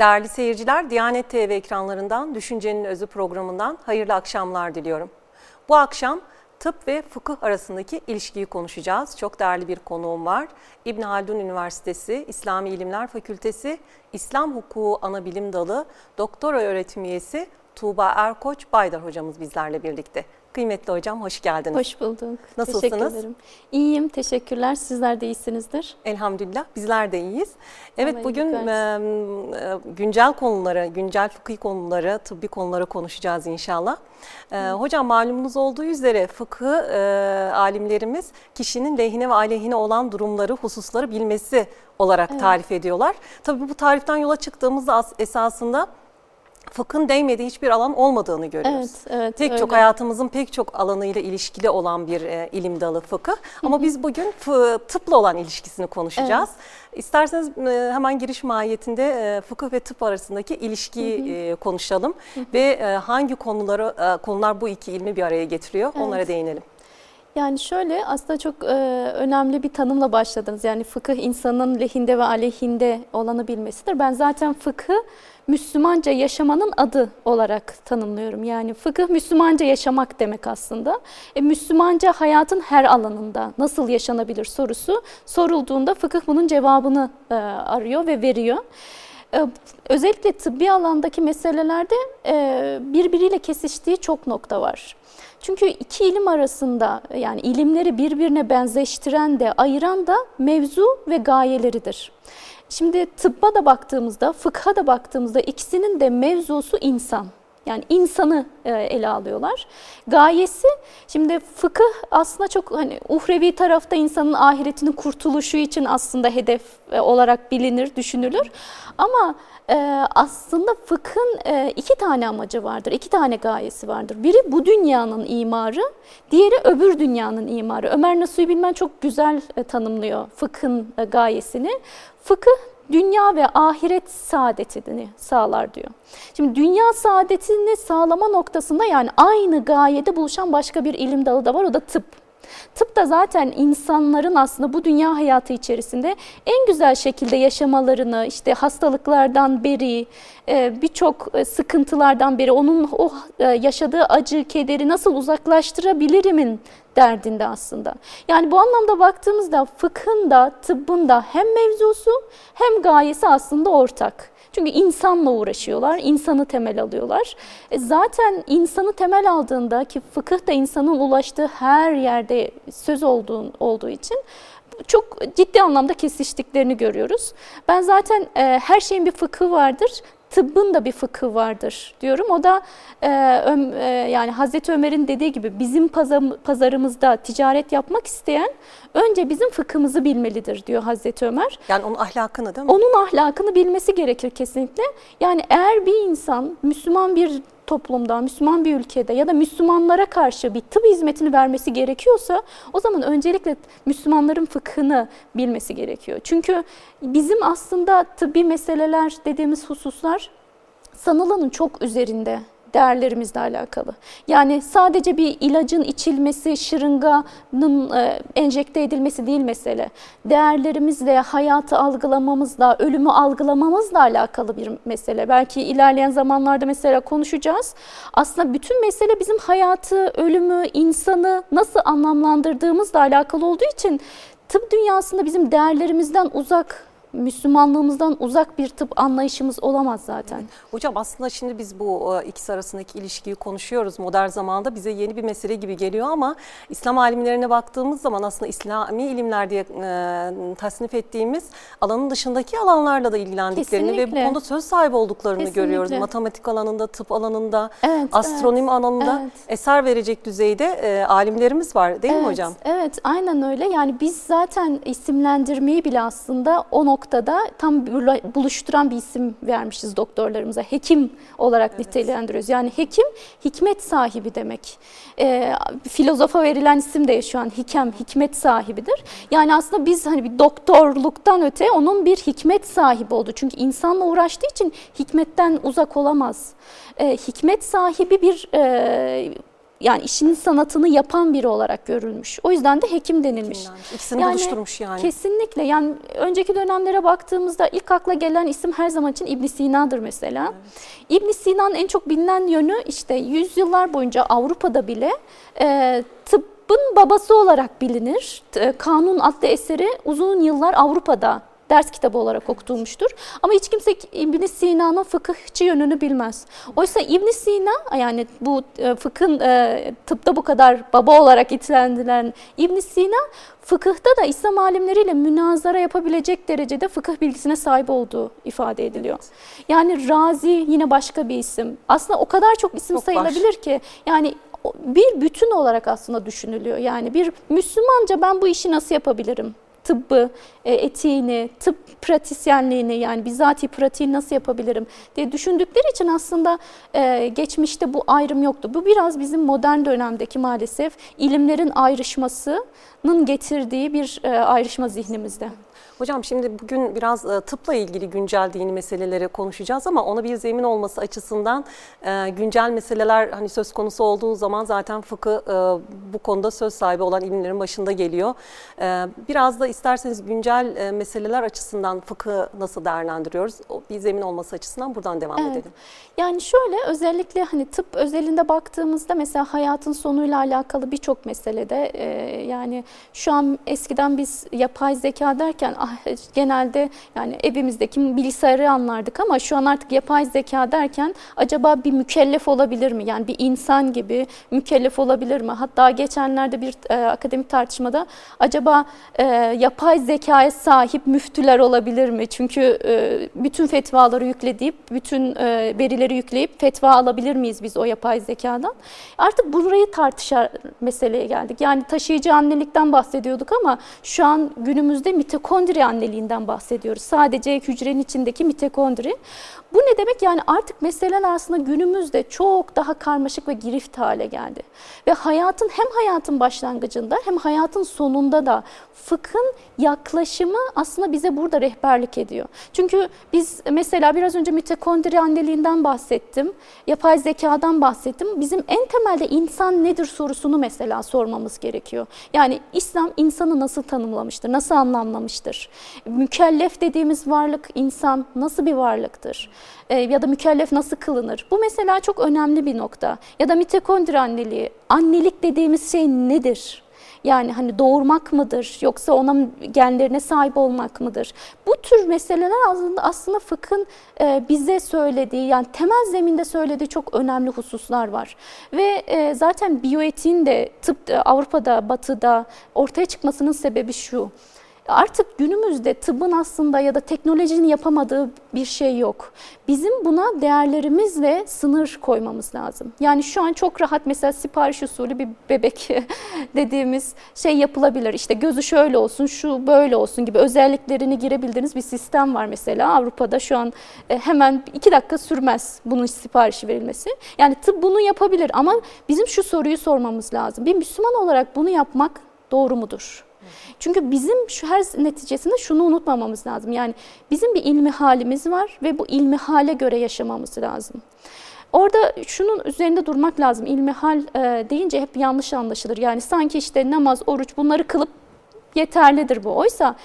Değerli seyirciler, Diyanet TV ekranlarından Düşüncenin Özü programından hayırlı akşamlar diliyorum. Bu akşam tıp ve fıkıh arasındaki ilişkiyi konuşacağız. Çok değerli bir konuğum var. İbn Haldun Üniversitesi İslami İlimler Fakültesi İslam Hukuku Anabilim Dalı Doktora Öğretim Üyesi Tuğba Erkoç Baydar hocamız bizlerle birlikte. Kıymetli hocam hoş geldiniz. Hoş bulduk. Nasılsınız? Teşekkür ederim. İyiyim, teşekkürler. Sizler de iyisinizdir. Elhamdülillah bizler de iyiyiz. Evet Allah bugün e, güncel konuları, güncel fıkhi konuları, tıbbi konuları konuşacağız inşallah. E, hocam malumunuz olduğu üzere fıkı e, alimlerimiz kişinin lehine ve aleyhine olan durumları, hususları bilmesi olarak Evet. tarif ediyorlar. Tabii bu tariften yola çıktığımızda as- esasında fıkhın değmediği hiçbir alan olmadığını görüyoruz. Evet, evet. Pek çok öyle. hayatımızın pek çok alanıyla ilişkili olan bir e, ilim dalı fıkıh. Ama biz bugün tıpla olan ilişkisini konuşacağız. İsterseniz e, hemen giriş mahiyetinde e, fıkıh ve tıp arasındaki ilişkiyi e, konuşalım ve e, hangi konuları e, konular bu iki ilmi bir araya getiriyor onlara Evet. değinelim. Yani şöyle aslında çok e, önemli bir tanımla başladınız. Yani fıkıh insanın lehinde ve aleyhinde olanı bilmesidir. Ben zaten fıkhı Müslümanca yaşamanın adı olarak tanımlıyorum. Yani fıkıh Müslümanca yaşamak demek aslında. E, Müslümanca hayatın her alanında nasıl yaşanabilir sorusu sorulduğunda fıkıh bunun cevabını e, arıyor ve veriyor. E, Özellikle tıbbi alandaki meselelerde e, birbiriyle kesiştiği çok nokta var. Çünkü iki ilim arasında yani ilimleri birbirine benzeştiren de ayıran da mevzu ve gayeleridir. Şimdi tıbba da baktığımızda, fıkha da baktığımızda ikisinin de mevzusu insan. Yani insanı e, ele alıyorlar. Gayesi, şimdi fıkıh aslında çok hani uhrevi tarafta insanın ahiretinin kurtuluşu için aslında hedef e, olarak bilinir, düşünülür. Ama aslında fıkhın e, iki tane amacı vardır, iki tane gayesi vardır. Biri bu dünyanın imarı, diğeri öbür dünyanın imarı. Ömer Nasuhi Bilmen çok güzel e, tanımlıyor fıkhın e, gayesini. Fıkıh dünya ve ahiret saadetini sağlar diyor. Şimdi dünya saadetini sağlama noktasında yani aynı gayede buluşan başka bir ilim dalı da var o da tıp. Tıp da zaten insanların aslında bu dünya hayatı içerisinde en güzel şekilde yaşamalarını, işte hastalıklardan beri, e, birçok e, sıkıntılardan beri onun o e, yaşadığı acı, kederi nasıl uzaklaştırabilirimin derdinde aslında. Yani bu anlamda baktığımızda fıkhın da tıbbın da hem mevzusu hem gayesi aslında ortak. Çünkü insanla uğraşıyorlar, insanı temel alıyorlar. E zaten insanı temel aldığında ki fıkıh da insanın ulaştığı her yerde söz olduğu, olduğu için çok ciddi anlamda kesiştiklerini görüyoruz. Ben zaten e, her şeyin bir fıkhı vardır. Tıbbın da bir fıkhı vardır diyorum. O da e, Öm- e, yani Hazreti Ömer'in dediği gibi bizim pazar- pazarımızda ticaret yapmak isteyen önce bizim fıkhımızı bilmelidir diyor Hazreti Ömer. Yani onun ahlakını değil mi? Onun ahlakını bilmesi gerekir kesinlikle. Yani eğer bir insan Müslüman bir toplumda, Müslüman bir ülkede ya da Müslümanlara karşı bir tıp hizmetini vermesi gerekiyorsa o zaman öncelikle Müslümanların fıkhını bilmesi gerekiyor. Çünkü bizim aslında tıbbi meseleler dediğimiz hususlar sanılanın çok üzerinde değerlerimizle alakalı. Yani sadece bir ilacın içilmesi, şırınganın e, enjekte edilmesi değil mesele. Değerlerimizle, hayatı algılamamızla, ölümü algılamamızla alakalı bir mesele. Belki ilerleyen zamanlarda mesela konuşacağız. Aslında bütün mesele bizim hayatı, ölümü, insanı nasıl anlamlandırdığımızla alakalı olduğu için tıp dünyasında bizim değerlerimizden uzak Müslümanlığımızdan uzak bir tıp anlayışımız olamaz zaten. Hocam aslında şimdi biz bu e, ikisi arasındaki ilişkiyi konuşuyoruz. Modern zamanda bize yeni bir mesele gibi geliyor ama İslam alimlerine baktığımız zaman aslında İslami ilimler diye e, tasnif ettiğimiz alanın dışındaki alanlarla da ilgilendiklerini ve bu Kesinlikle. konuda söz sahibi olduklarını Kesinlikle. görüyoruz. Matematik alanında, tıp alanında, Evet, astronomi alanında evet. eser verecek düzeyde e, alimlerimiz var değil mi evet, hocam? Evet, aynen öyle. Yani biz zaten isimlendirmeyi bile aslında o noktada tam bula- buluşturan bir isim vermişiz doktorlarımıza. Hekim olarak nitelendiriyoruz. Yani hekim hikmet sahibi demek. Ee, filozofa verilen isim de şu an hikem, hikmet sahibidir. Yani aslında biz hani bir doktorluktan öte onun bir hikmet sahibi oldu. Çünkü insanla uğraştığı için hikmetten uzak olamaz. Ee, hikmet sahibi bir e, yani işinin sanatını yapan biri olarak görülmüş. O yüzden de hekim denilmiş. İkisini yani, buluşturmuş yani. Kesinlikle. Yani önceki dönemlere baktığımızda ilk akla gelen isim her zaman için İbn Sina'dır mesela. Evet. İbn Sina'nın en çok bilinen yönü işte yüzyıllar boyunca Avrupa'da bile e, tıbbın babası olarak bilinir. Kanun adlı eseri uzun yıllar Avrupa'da ders kitabı olarak okutulmuştur. Ama hiç kimse İbn Sina'nın fıkıhçı yönünü bilmez. Oysa İbn Sina yani bu e, fıkhın e, tıpta bu kadar baba olarak itilendiren İbn Sina fıkıhta da İslam alimleriyle münazara yapabilecek derecede fıkıh bilgisine sahip olduğu ifade ediliyor. Yani Razi yine başka bir isim. Aslında o kadar çok isim çok sayılabilir var. ki yani bir bütün olarak aslında düşünülüyor. Yani bir Müslümanca ben bu işi nasıl yapabilirim? Tıbbı, e, etiğini, tıp pratisyenliğini yani bizatihi pratiği nasıl yapabilirim diye düşündükleri için aslında e, geçmişte bu ayrım yoktu. Bu biraz bizim modern dönemdeki maalesef ilimlerin ayrışmasının getirdiği bir e, ayrışma zihnimizde. Hocam şimdi bugün biraz e, tıpla ilgili güncel dini meseleleri konuşacağız ama ona bir zemin olması açısından e, güncel meseleler hani söz konusu olduğu zaman zaten fıkıh e, bu konuda söz sahibi olan ilimlerin başında geliyor. Biraz da isterseniz güncel meseleler açısından fıkı nasıl değerlendiriyoruz? Bir zemin olması açısından buradan devam evet. edelim. Yani şöyle özellikle hani tıp özelinde baktığımızda mesela hayatın sonuyla alakalı birçok meselede yani şu an eskiden biz yapay zeka derken ah genelde yani evimizdeki bilgisayarı anlardık ama şu an artık yapay zeka derken acaba bir mükellef olabilir mi? Yani bir insan gibi mükellef olabilir mi? Hatta geçenlerde bir e, akademik tartışmada acaba e, yapay zekaya sahip müftüler olabilir mi? Çünkü e, bütün fetvaları yükleyip, bütün e, verileri yükleyip fetva alabilir miyiz biz o yapay zekadan? Artık burayı tartışar meseleye geldik. Yani taşıyıcı annelikten bahsediyorduk ama şu an günümüzde mitokondri mitokondri anneliğinden bahsediyoruz. Sadece hücrenin içindeki mitokondri. Bu ne demek? Yani artık meseleler aslında günümüzde çok daha karmaşık ve girift hale geldi. Ve hayatın hem hayatın başlangıcında hem hayatın sonunda da fıkhın yaklaşımı aslında bize burada rehberlik ediyor. Çünkü biz mesela biraz önce mitokondri anneliğinden bahsettim, yapay zekadan bahsettim. Bizim en temelde insan nedir sorusunu mesela sormamız gerekiyor. Yani İslam insanı nasıl tanımlamıştır, nasıl anlamlamıştır? Mükellef dediğimiz varlık insan nasıl bir varlıktır? Ee, ya da mükellef nasıl kılınır? Bu mesela çok önemli bir nokta. Ya da mitokondri anneliği, annelik dediğimiz şey nedir? Yani hani doğurmak mıdır yoksa ona genlerine sahip olmak mıdır? Bu tür meseleler aslında aslında fıkhın e, bize söylediği yani temel zeminde söylediği çok önemli hususlar var. Ve e, zaten biyoetiğin de tıp Avrupa'da, Batı'da ortaya çıkmasının sebebi şu. Artık günümüzde tıbbın aslında ya da teknolojinin yapamadığı bir şey yok. Bizim buna değerlerimizle sınır koymamız lazım. Yani şu an çok rahat mesela sipariş usulü bir bebek dediğimiz şey yapılabilir. İşte gözü şöyle olsun, şu böyle olsun gibi özelliklerini girebildiğiniz bir sistem var mesela. Avrupa'da şu an e, hemen iki dakika sürmez bunun siparişi verilmesi. Yani tıp bunu yapabilir ama bizim şu soruyu sormamız lazım. Bir Müslüman olarak bunu yapmak doğru mudur? Çünkü bizim şu her neticesinde şunu unutmamamız lazım. Yani bizim bir ilmi halimiz var ve bu ilmi hale göre yaşamamız lazım. Orada şunun üzerinde durmak lazım. İlmi hal e, deyince hep yanlış anlaşılır. Yani sanki işte namaz, oruç bunları kılıp yeterlidir bu. Oysa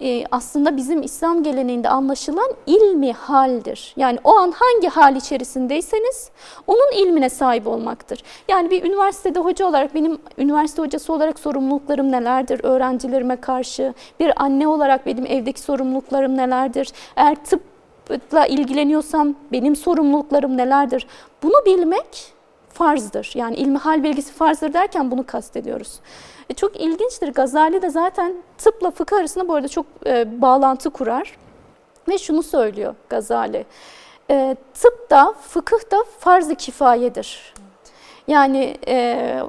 e, aslında bizim İslam geleneğinde anlaşılan ilmi haldir. Yani o an hangi hal içerisindeyseniz onun ilmine sahip olmaktır. Yani bir üniversitede hoca olarak benim üniversite hocası olarak sorumluluklarım nelerdir öğrencilerime karşı? Bir anne olarak benim evdeki sorumluluklarım nelerdir? Eğer tıpla ilgileniyorsam benim sorumluluklarım nelerdir? Bunu bilmek farzdır. Yani ilmi hal bilgisi farzdır derken bunu kastediyoruz. E çok ilginçtir. Gazali de zaten tıpla fıkıh arasında bu arada çok e, bağlantı kurar. Ve şunu söylüyor Gazali. E, tıp da fıkıh da farz-ı kifayedir. Yani e,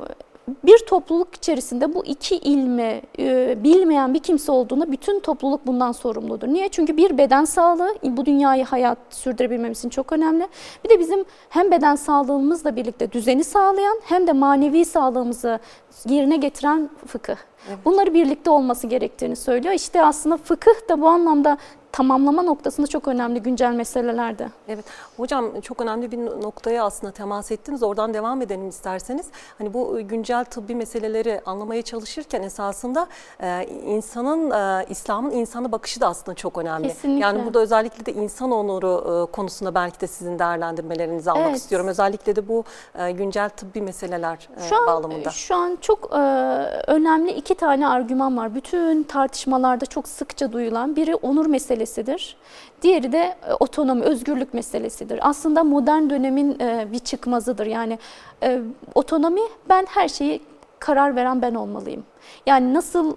bir topluluk içerisinde bu iki ilmi e, bilmeyen bir kimse olduğunda bütün topluluk bundan sorumludur. Niye? Çünkü bir beden sağlığı bu dünyayı hayat sürdürebilmemiz için çok önemli. Bir de bizim hem beden sağlığımızla birlikte düzeni sağlayan hem de manevi sağlığımızı yerine getiren fıkıh. Bunları birlikte olması gerektiğini söylüyor. İşte aslında fıkıh da bu anlamda tamamlama noktasında çok önemli güncel meselelerde. Evet hocam çok önemli bir noktaya aslında temas ettiniz. Oradan devam edelim isterseniz. Hani bu güncel tıbbi meseleleri anlamaya çalışırken esasında e, insanın e, İslam'ın insana bakışı da aslında çok önemli. Kesinlikle. Yani burada özellikle de insan onuru e, konusunda belki de sizin değerlendirmelerinizi almak Evet. istiyorum. Özellikle de bu e, güncel tıbbi meseleler e, Şu an, bağlamında. şu an çok e, önemli iki tane argüman var. Bütün tartışmalarda çok sıkça duyulan biri onur meselesidir. Diğeri de e, otonomi, özgürlük meselesidir. Aslında modern dönemin e, bir çıkmazıdır. Yani e, otonomi ben her şeyi karar veren ben olmalıyım. Yani nasıl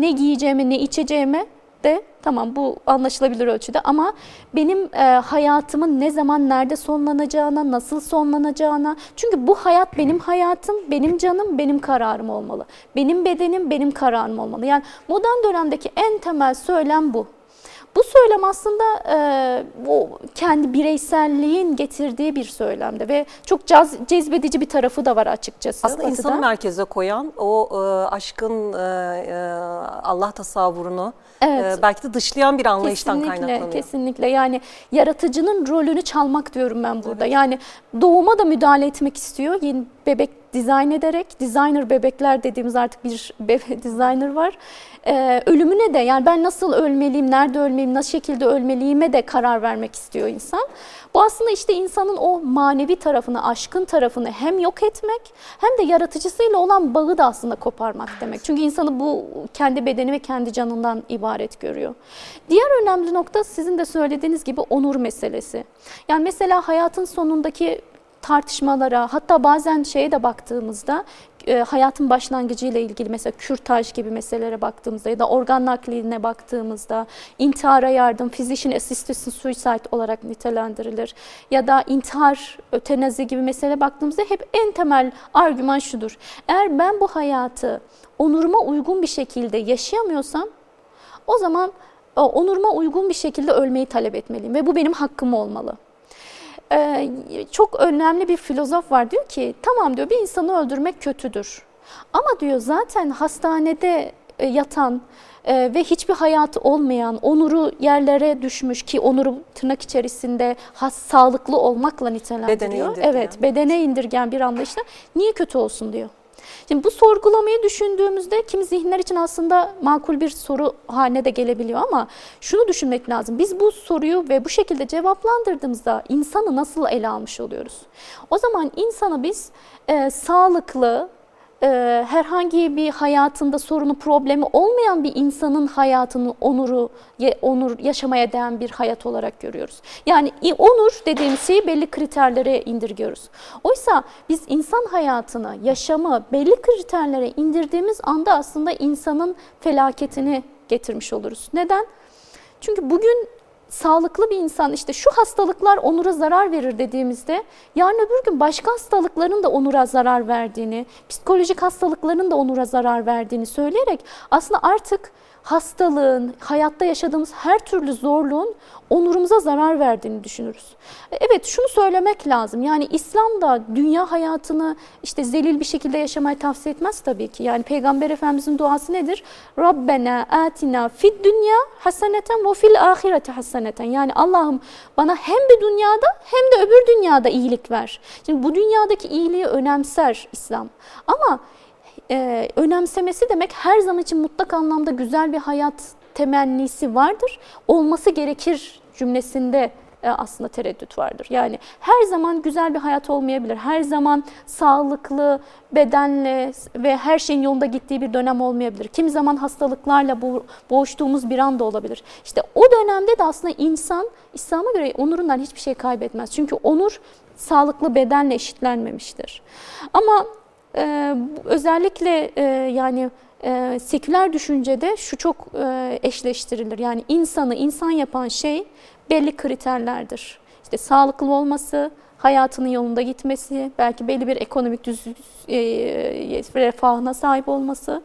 ne giyeceğime, ne içeceğime de tamam bu anlaşılabilir ölçüde ama benim e, hayatımın ne zaman nerede sonlanacağına, nasıl sonlanacağına çünkü bu hayat benim hayatım, benim canım, benim kararım olmalı. Benim bedenim, benim kararım olmalı. Yani modern dönemdeki en temel söylem bu. Bu söylem aslında e, bu kendi bireyselliğin getirdiği bir söylemde ve çok caz, cezbedici bir tarafı da var açıkçası. Aslında batıda. insanı merkeze koyan o e, aşkın e, e, Allah tasavvurunu Evet. e, belki de dışlayan bir anlayıştan Kesinlikle, kaynaklanıyor. kesinlikle. Yani yaratıcının rolünü çalmak diyorum ben burada. Yani doğuma da müdahale etmek istiyor. Yeni bebek dizayn ederek, designer bebekler dediğimiz artık bir bebe designer var. Ee, ölümüne de yani ben nasıl ölmeliyim, nerede ölmeliyim, nasıl şekilde ölmeliyime de karar vermek istiyor insan. Bu aslında işte insanın o manevi tarafını, aşkın tarafını hem yok etmek hem de yaratıcısıyla olan bağı da aslında koparmak demek. Çünkü insanı bu kendi bedeni ve kendi canından ibaret görüyor. Diğer önemli nokta sizin de söylediğiniz gibi onur meselesi. Yani mesela hayatın sonundaki tartışmalara hatta bazen şeye de baktığımızda e, hayatın başlangıcıyla ilgili mesela kürtaj gibi meselelere baktığımızda ya da organ nakline baktığımızda intihara yardım, physician assisted suicide olarak nitelendirilir. Ya da intihar, ötenazi gibi meselelere baktığımızda hep en temel argüman şudur. Eğer ben bu hayatı onuruma uygun bir şekilde yaşayamıyorsam o zaman e, onuruma uygun bir şekilde ölmeyi talep etmeliyim ve bu benim hakkım olmalı. Ee, çok önemli bir filozof var diyor ki tamam diyor bir insanı öldürmek kötüdür. Ama diyor zaten hastanede e, yatan e, ve hiçbir hayatı olmayan, onuru yerlere düşmüş ki onuru tırnak içerisinde has, sağlıklı olmakla nitelendiriyor. indirgeyen. Evet, bedene indirgen bir anlayışla niye kötü olsun diyor. Şimdi bu sorgulamayı düşündüğümüzde kimi zihinler için aslında makul bir soru haline de gelebiliyor ama şunu düşünmek lazım. Biz bu soruyu ve bu şekilde cevaplandırdığımızda insanı nasıl ele almış oluyoruz? O zaman insanı biz e, sağlıklı, e, herhangi bir hayatında sorunu problemi olmayan bir insanın hayatını onuru onur yaşamaya değen bir hayat olarak görüyoruz. Yani onur dediğimiz şeyi belli kriterlere indirgiyoruz. Oysa biz insan hayatını, yaşamı belli kriterlere indirdiğimiz anda aslında insanın felaketini getirmiş oluruz. Neden? Çünkü bugün sağlıklı bir insan işte şu hastalıklar onura zarar verir dediğimizde yarın öbür gün başka hastalıkların da onura zarar verdiğini, psikolojik hastalıkların da onura zarar verdiğini söyleyerek aslında artık hastalığın, hayatta yaşadığımız her türlü zorluğun onurumuza zarar verdiğini düşünürüz. Evet şunu söylemek lazım. Yani İslam da dünya hayatını işte zelil bir şekilde yaşamayı tavsiye etmez tabii ki. Yani Peygamber Efendimizin duası nedir? Rabbena atina fid dünya haseneten ve fil ahireti haseneten. Yani Allah'ım bana hem bir dünyada hem de öbür dünyada iyilik ver. Şimdi bu dünyadaki iyiliği önemser İslam. Ama e, önemsemesi demek her zaman için mutlak anlamda güzel bir hayat temennisi vardır. Olması gerekir cümlesinde e, aslında tereddüt vardır. Yani her zaman güzel bir hayat olmayabilir. Her zaman sağlıklı, bedenle ve her şeyin yolunda gittiği bir dönem olmayabilir. Kimi zaman hastalıklarla bo- boğuştuğumuz bir anda olabilir. İşte o dönemde de aslında insan İslam'a göre onurundan hiçbir şey kaybetmez. Çünkü onur sağlıklı bedenle eşitlenmemiştir. Ama bu- özellikle e, yani e, seküler düşüncede şu çok e, eşleştirilir. Yani insanı insan yapan şey belli kriterlerdir. İşte sağlıklı olması, hayatının yolunda gitmesi, belki belli bir ekonomik düz, e, refahına sahip olması.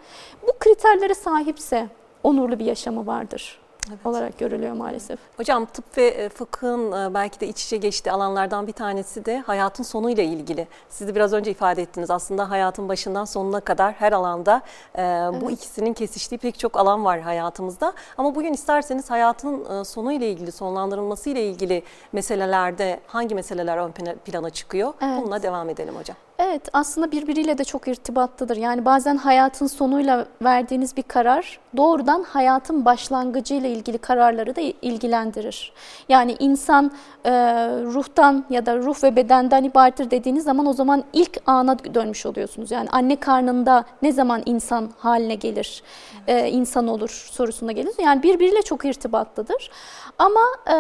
Bu kriterlere sahipse onurlu bir yaşamı vardır evet. olarak görülüyor maalesef. Hocam tıp ve e, fıkhın e, belki de iç içe geçtiği alanlardan bir tanesi de hayatın sonuyla ilgili. Siz de biraz önce ifade ettiniz. Aslında hayatın başından sonuna kadar her alanda e, evet. bu ikisinin kesiştiği pek çok alan var hayatımızda. Ama bugün isterseniz hayatın sonuyla ilgili, sonlandırılması ile ilgili meselelerde hangi meseleler ön plana çıkıyor? Evet. Bununla devam edelim hocam. Evet aslında birbiriyle de çok irtibatlıdır. Yani bazen hayatın sonuyla verdiğiniz bir karar doğrudan hayatın başlangıcıyla ilgili kararları da ilgilendirir. Yani insan e, ruhtan ya da ruh ve bedenden ibarettir dediğiniz zaman o zaman ilk ana dönmüş oluyorsunuz. Yani anne karnında ne zaman insan haline gelir, e, insan olur sorusuna gelir. Yani birbiriyle çok irtibatlıdır. Ama e,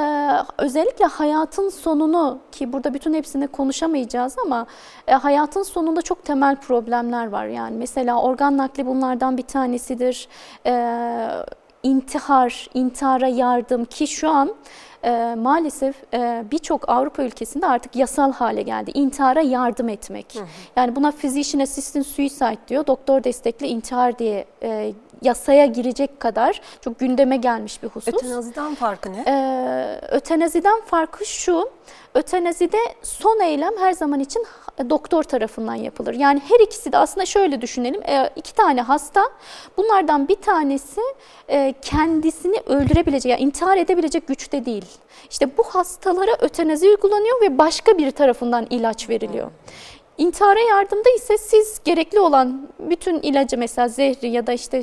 özellikle hayatın sonunu ki burada bütün hepsini konuşamayacağız ama e, hayatın sonunda çok temel problemler var. Yani mesela organ nakli bunlardan bir tanesidir. E, intihar, intihara yardım ki şu an e, maalesef e, birçok Avrupa ülkesinde artık yasal hale geldi. İntihara yardım etmek. Hı hı. Yani buna physician assistant suicide diyor. Doktor destekli intihar diye e, yasaya girecek kadar çok gündeme gelmiş bir husus. Ötenaziden farkı ne? Ee, ötenaziden farkı şu, ötenazide son eylem her zaman için doktor tarafından yapılır. Yani her ikisi de aslında şöyle düşünelim, e, iki tane hasta, bunlardan bir tanesi e, kendisini öldürebilecek, yani intihar edebilecek güçte değil. İşte bu hastalara ötenazi uygulanıyor ve başka bir tarafından ilaç veriliyor. İntihara yardımda ise siz gerekli olan bütün ilacı mesela zehri ya da işte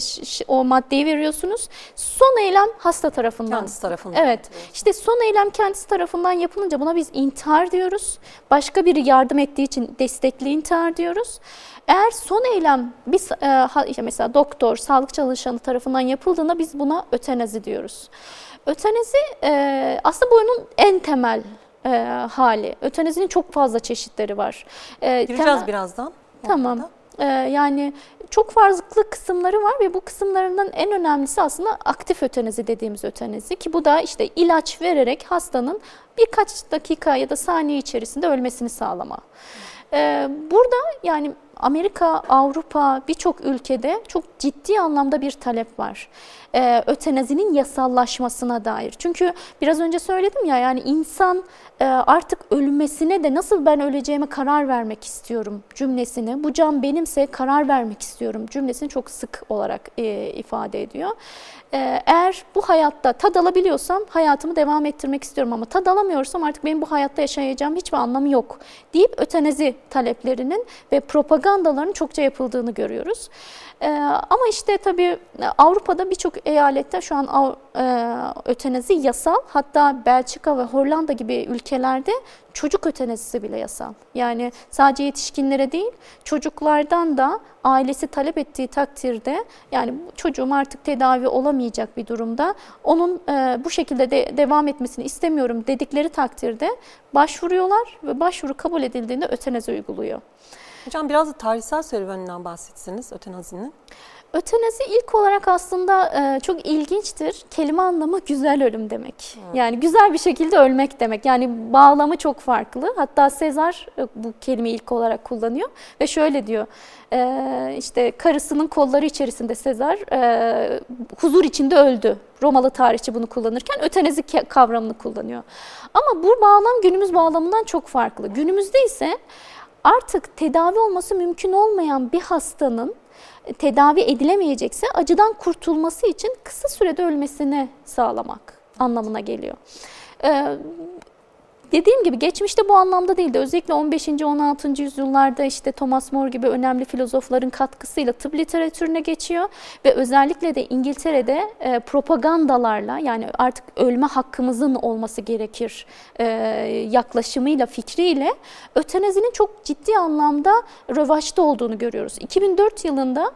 o maddeyi veriyorsunuz. Son eylem hasta tarafından. Kendisi tarafından. Evet. İşte son eylem kendisi tarafından yapılınca buna biz intihar diyoruz. Başka biri yardım ettiği için destekli intihar diyoruz. Eğer son eylem biz e, mesela doktor, sağlık çalışanı tarafından yapıldığında biz buna ötenazi diyoruz. Ötenazi e, aslında bu en temel e, hali. Ötenazinin çok fazla çeşitleri var. E, Gireceğiz birazdan. Tamam. E, yani çok farklı kısımları var ve bu kısımlarından en önemlisi aslında aktif ötenazi dediğimiz ötenazi ki bu da işte ilaç vererek hastanın birkaç dakika ya da saniye içerisinde ölmesini sağlama. Ee, burada yani Amerika, Avrupa birçok ülkede çok ciddi anlamda bir talep var. Ee, ötenazinin yasallaşmasına dair. Çünkü biraz önce söyledim ya yani insan e, artık ölmesine de nasıl ben öleceğime karar vermek istiyorum cümlesini. Bu can benimse karar vermek istiyorum cümlesini çok sık olarak e, ifade ediyor. E, eğer bu hayatta tad alabiliyorsam hayatımı devam ettirmek istiyorum ama tad alamıyorsam artık benim bu hayatta yaşayacağım hiçbir anlamı yok deyip ötenazi taleplerinin ve propagandaların çokça yapıldığını görüyoruz. E, ama işte tabii Avrupa'da birçok eyalette şu an e, ötenazi yasal. Hatta Belçika ve Hollanda gibi ülkelerde çocuk ötenazisi bile yasal. Yani sadece yetişkinlere değil çocuklardan da ailesi talep ettiği takdirde yani çocuğum artık tedavi olamayacak bir durumda onun e, bu şekilde de devam etmesini istemiyorum dedikleri takdirde başvuruyorlar ve başvuru kabul edildiğinde ötenazi uyguluyor. Hocam biraz da tarihsel serüveninden bahsetsiniz ötenazinin. Ötenazi ilk olarak aslında e, çok ilginçtir. Kelime anlamı güzel ölüm demek. Hmm. Yani güzel bir şekilde ölmek demek. Yani bağlamı çok farklı. Hatta Sezar e, bu kelimeyi ilk olarak kullanıyor ve şöyle diyor. E, işte karısının kolları içerisinde Sezar huzur içinde öldü. Romalı tarihçi bunu kullanırken ötenazi kavramını kullanıyor. Ama bu bağlam günümüz bağlamından çok farklı. Günümüzde ise artık tedavi olması mümkün olmayan bir hastanın e, tedavi edilemeyecekse acıdan kurtulması için kısa sürede ölmesini sağlamak anlamına geliyor. Ee, Dediğim gibi geçmişte bu anlamda değildi. Özellikle 15. 16. yüzyıllarda işte Thomas More gibi önemli filozofların katkısıyla tıp literatürüne geçiyor ve özellikle de İngiltere'de e, propagandalarla yani artık ölme hakkımızın olması gerekir e, yaklaşımıyla, fikriyle ötenazinin çok ciddi anlamda rövaşta olduğunu görüyoruz. 2004 yılında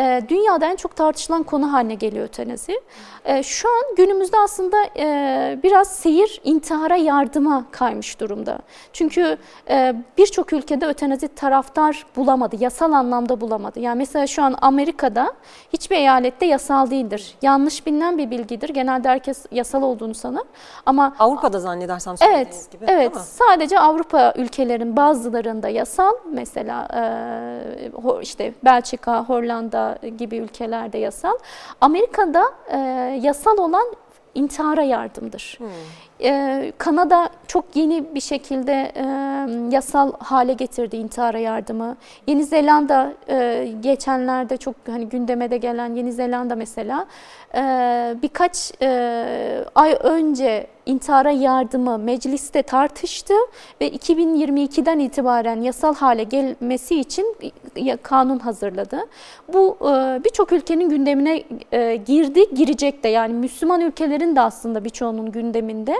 e, dünyada en çok tartışılan konu haline geliyor ötenazi. E, şu an günümüzde aslında e, biraz seyir intihara yardıma kaymış durumda. Çünkü e, birçok ülkede ötenazi taraftar bulamadı, yasal anlamda bulamadı. Yani mesela şu an Amerika'da hiçbir eyalette yasal değildir. Yanlış bilinen bir bilgidir. Genelde herkes yasal olduğunu sanır. Ama Avrupa'da zannedersem evet, gibi. Evet, sadece Avrupa ülkelerin bazılarında yasal. Mesela e, işte Belçika, Hollanda gibi ülkelerde yasal. Amerika'da e, yasal olan intihara yardımdır. Hmm. Ee, Kanada çok yeni bir şekilde e, yasal hale getirdi intihara yardımı. Yeni Zelanda e, geçenlerde çok hani gündeme de gelen Yeni Zelanda mesela e, birkaç e, ay önce intihara yardımı mecliste tartıştı ve 2022'den itibaren yasal hale gelmesi için kanun hazırladı. Bu e, birçok ülkenin gündemine e, girdi, girecek de yani Müslüman ülkelerin de aslında birçoğunun gündeminde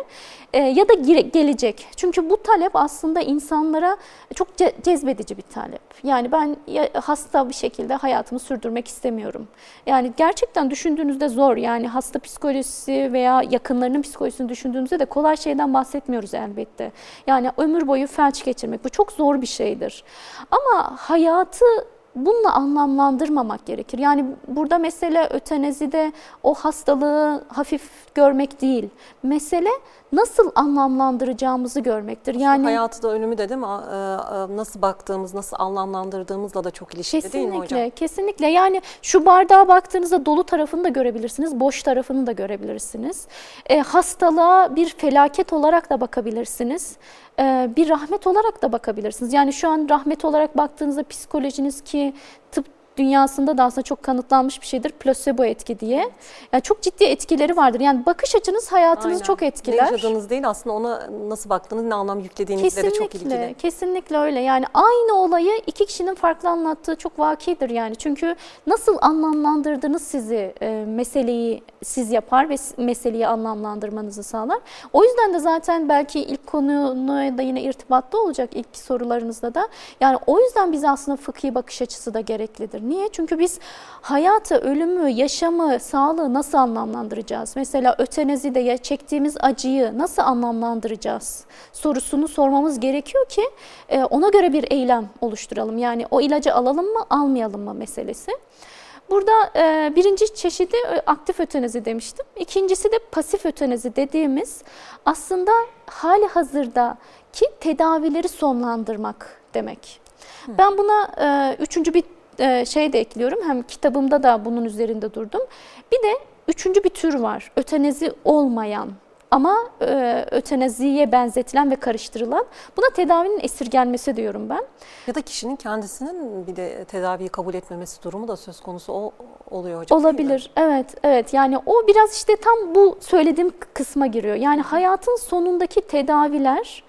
e, ya da gelecek. Çünkü bu talep aslında insanlara çok ce cezbedici bir talep. Yani ben hasta bir şekilde hayatımı sürdürmek istemiyorum. Yani gerçekten düşündüğünüzde zor. Yani hasta psikolojisi veya yakınlarının psikolojisini düşündüğümüzde de kolay şeyden bahsetmiyoruz elbette. Yani ömür boyu felç geçirmek bu çok zor bir şeydir. Ama hayatı bununla anlamlandırmamak gerekir. Yani burada mesele ötenezide o hastalığı hafif görmek değil. Mesele nasıl anlamlandıracağımızı görmektir. Yani hayatı da ölümü de değil mi? Nasıl baktığımız, nasıl anlamlandırdığımızla da çok ilişkili kesinlikle, değil mi hocam? Kesinlikle, kesinlikle. Yani şu bardağa baktığınızda dolu tarafını da görebilirsiniz, boş tarafını da görebilirsiniz. E, hastalığa bir felaket olarak da bakabilirsiniz. E, bir rahmet olarak da bakabilirsiniz. Yani şu an rahmet olarak baktığınızda psikolojiniz ki tıp dünyasında da aslında çok kanıtlanmış bir şeydir plasebo etki diye. Yani çok ciddi etkileri vardır. Yani bakış açınız hayatınızı Aynen. çok etkiler. Ne yaşadığınız değil aslında ona nasıl baktığınız, ne anlam yüklediğinizle de çok ilgili. Kesinlikle öyle. Yani aynı olayı iki kişinin farklı anlattığı çok vakidir yani. Çünkü nasıl anlamlandırdığınız sizi e, meseleyi siz yapar ve meseleyi anlamlandırmanızı sağlar. O yüzden de zaten belki ilk konuya da yine irtibatlı olacak ilk sorularınızda da. Yani o yüzden bize aslında fıkhi bakış açısı da gereklidir. Niye? Çünkü biz hayatı, ölümü, yaşamı, sağlığı nasıl anlamlandıracağız? Mesela ötenezide çektiğimiz acıyı nasıl anlamlandıracağız? Sorusunu sormamız gerekiyor ki e, ona göre bir eylem oluşturalım. Yani o ilacı alalım mı, almayalım mı meselesi. Burada e, birinci çeşidi e, aktif ötenezi demiştim. İkincisi de pasif ötenezi dediğimiz aslında hali hazırdaki tedavileri sonlandırmak demek. Ben buna e, üçüncü bir şey de ekliyorum. Hem kitabımda da bunun üzerinde durdum. Bir de üçüncü bir tür var. Ötenezi olmayan ama e, ötenaziye benzetilen ve karıştırılan. Buna tedavinin esirgenmesi diyorum ben. Ya da kişinin kendisinin bir de tedaviyi kabul etmemesi durumu da söz konusu o, oluyor hocam. Olabilir. Evet, evet. Yani o biraz işte tam bu söylediğim kısma giriyor. Yani hayatın sonundaki tedaviler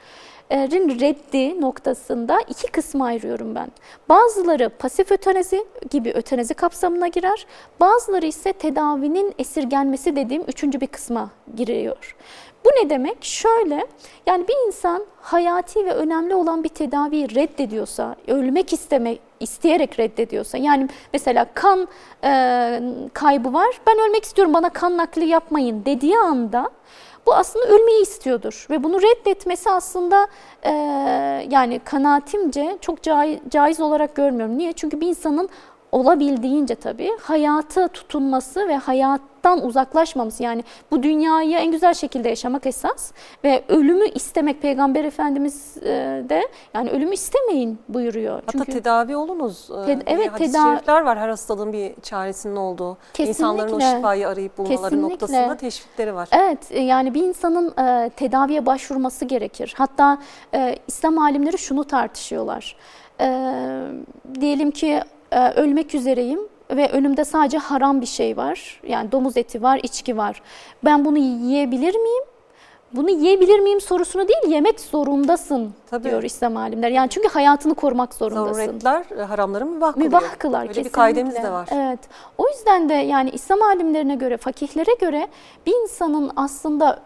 reddi noktasında iki kısma ayırıyorum ben. Bazıları pasif ötenezi gibi ötenezi kapsamına girer. Bazıları ise tedavinin esirgenmesi dediğim üçüncü bir kısma giriyor. Bu ne demek? Şöyle, yani bir insan hayati ve önemli olan bir tedaviyi reddediyorsa, ölmek isteme, isteyerek reddediyorsa, yani mesela kan e, kaybı var, ben ölmek istiyorum bana kan nakli yapmayın dediği anda bu aslında ölmeyi istiyordur ve bunu reddetmesi aslında e, yani kanaatimce çok caiz, caiz olarak görmüyorum. Niye? Çünkü bir insanın olabildiğince tabii hayata tutunması ve hayattan uzaklaşmaması yani bu dünyayı en güzel şekilde yaşamak esas ve ölümü istemek Peygamber Efendimiz e, de yani ölümü istemeyin buyuruyor. Hatta Çünkü, tedavi olunuz. E, te evet tedavi. var her hastalığın bir çaresinin olduğu. Kesinlikle. İnsanların o şifayı arayıp bulmaları Kesinlikle. noktasında teşvikleri var. Evet e, yani bir insanın e, tedaviye başvurması gerekir. Hatta e, İslam alimleri şunu tartışıyorlar. E, diyelim ki e, ölmek üzereyim ve önümde sadece haram bir şey var. Yani domuz eti var, içki var. Ben bunu yiyebilir miyim? Bunu yiyebilir miyim sorusunu değil, yemek zorundasın Tabii. diyor İslam alimler. Yani çünkü hayatını korumak zorundasın. Zaruretler e, haramları mübah kılıyor. Mübah kılar, Öyle kesinlikle. bir kaidemiz de var. Evet. O yüzden de yani İslam alimlerine göre, fakihlere göre bir insanın aslında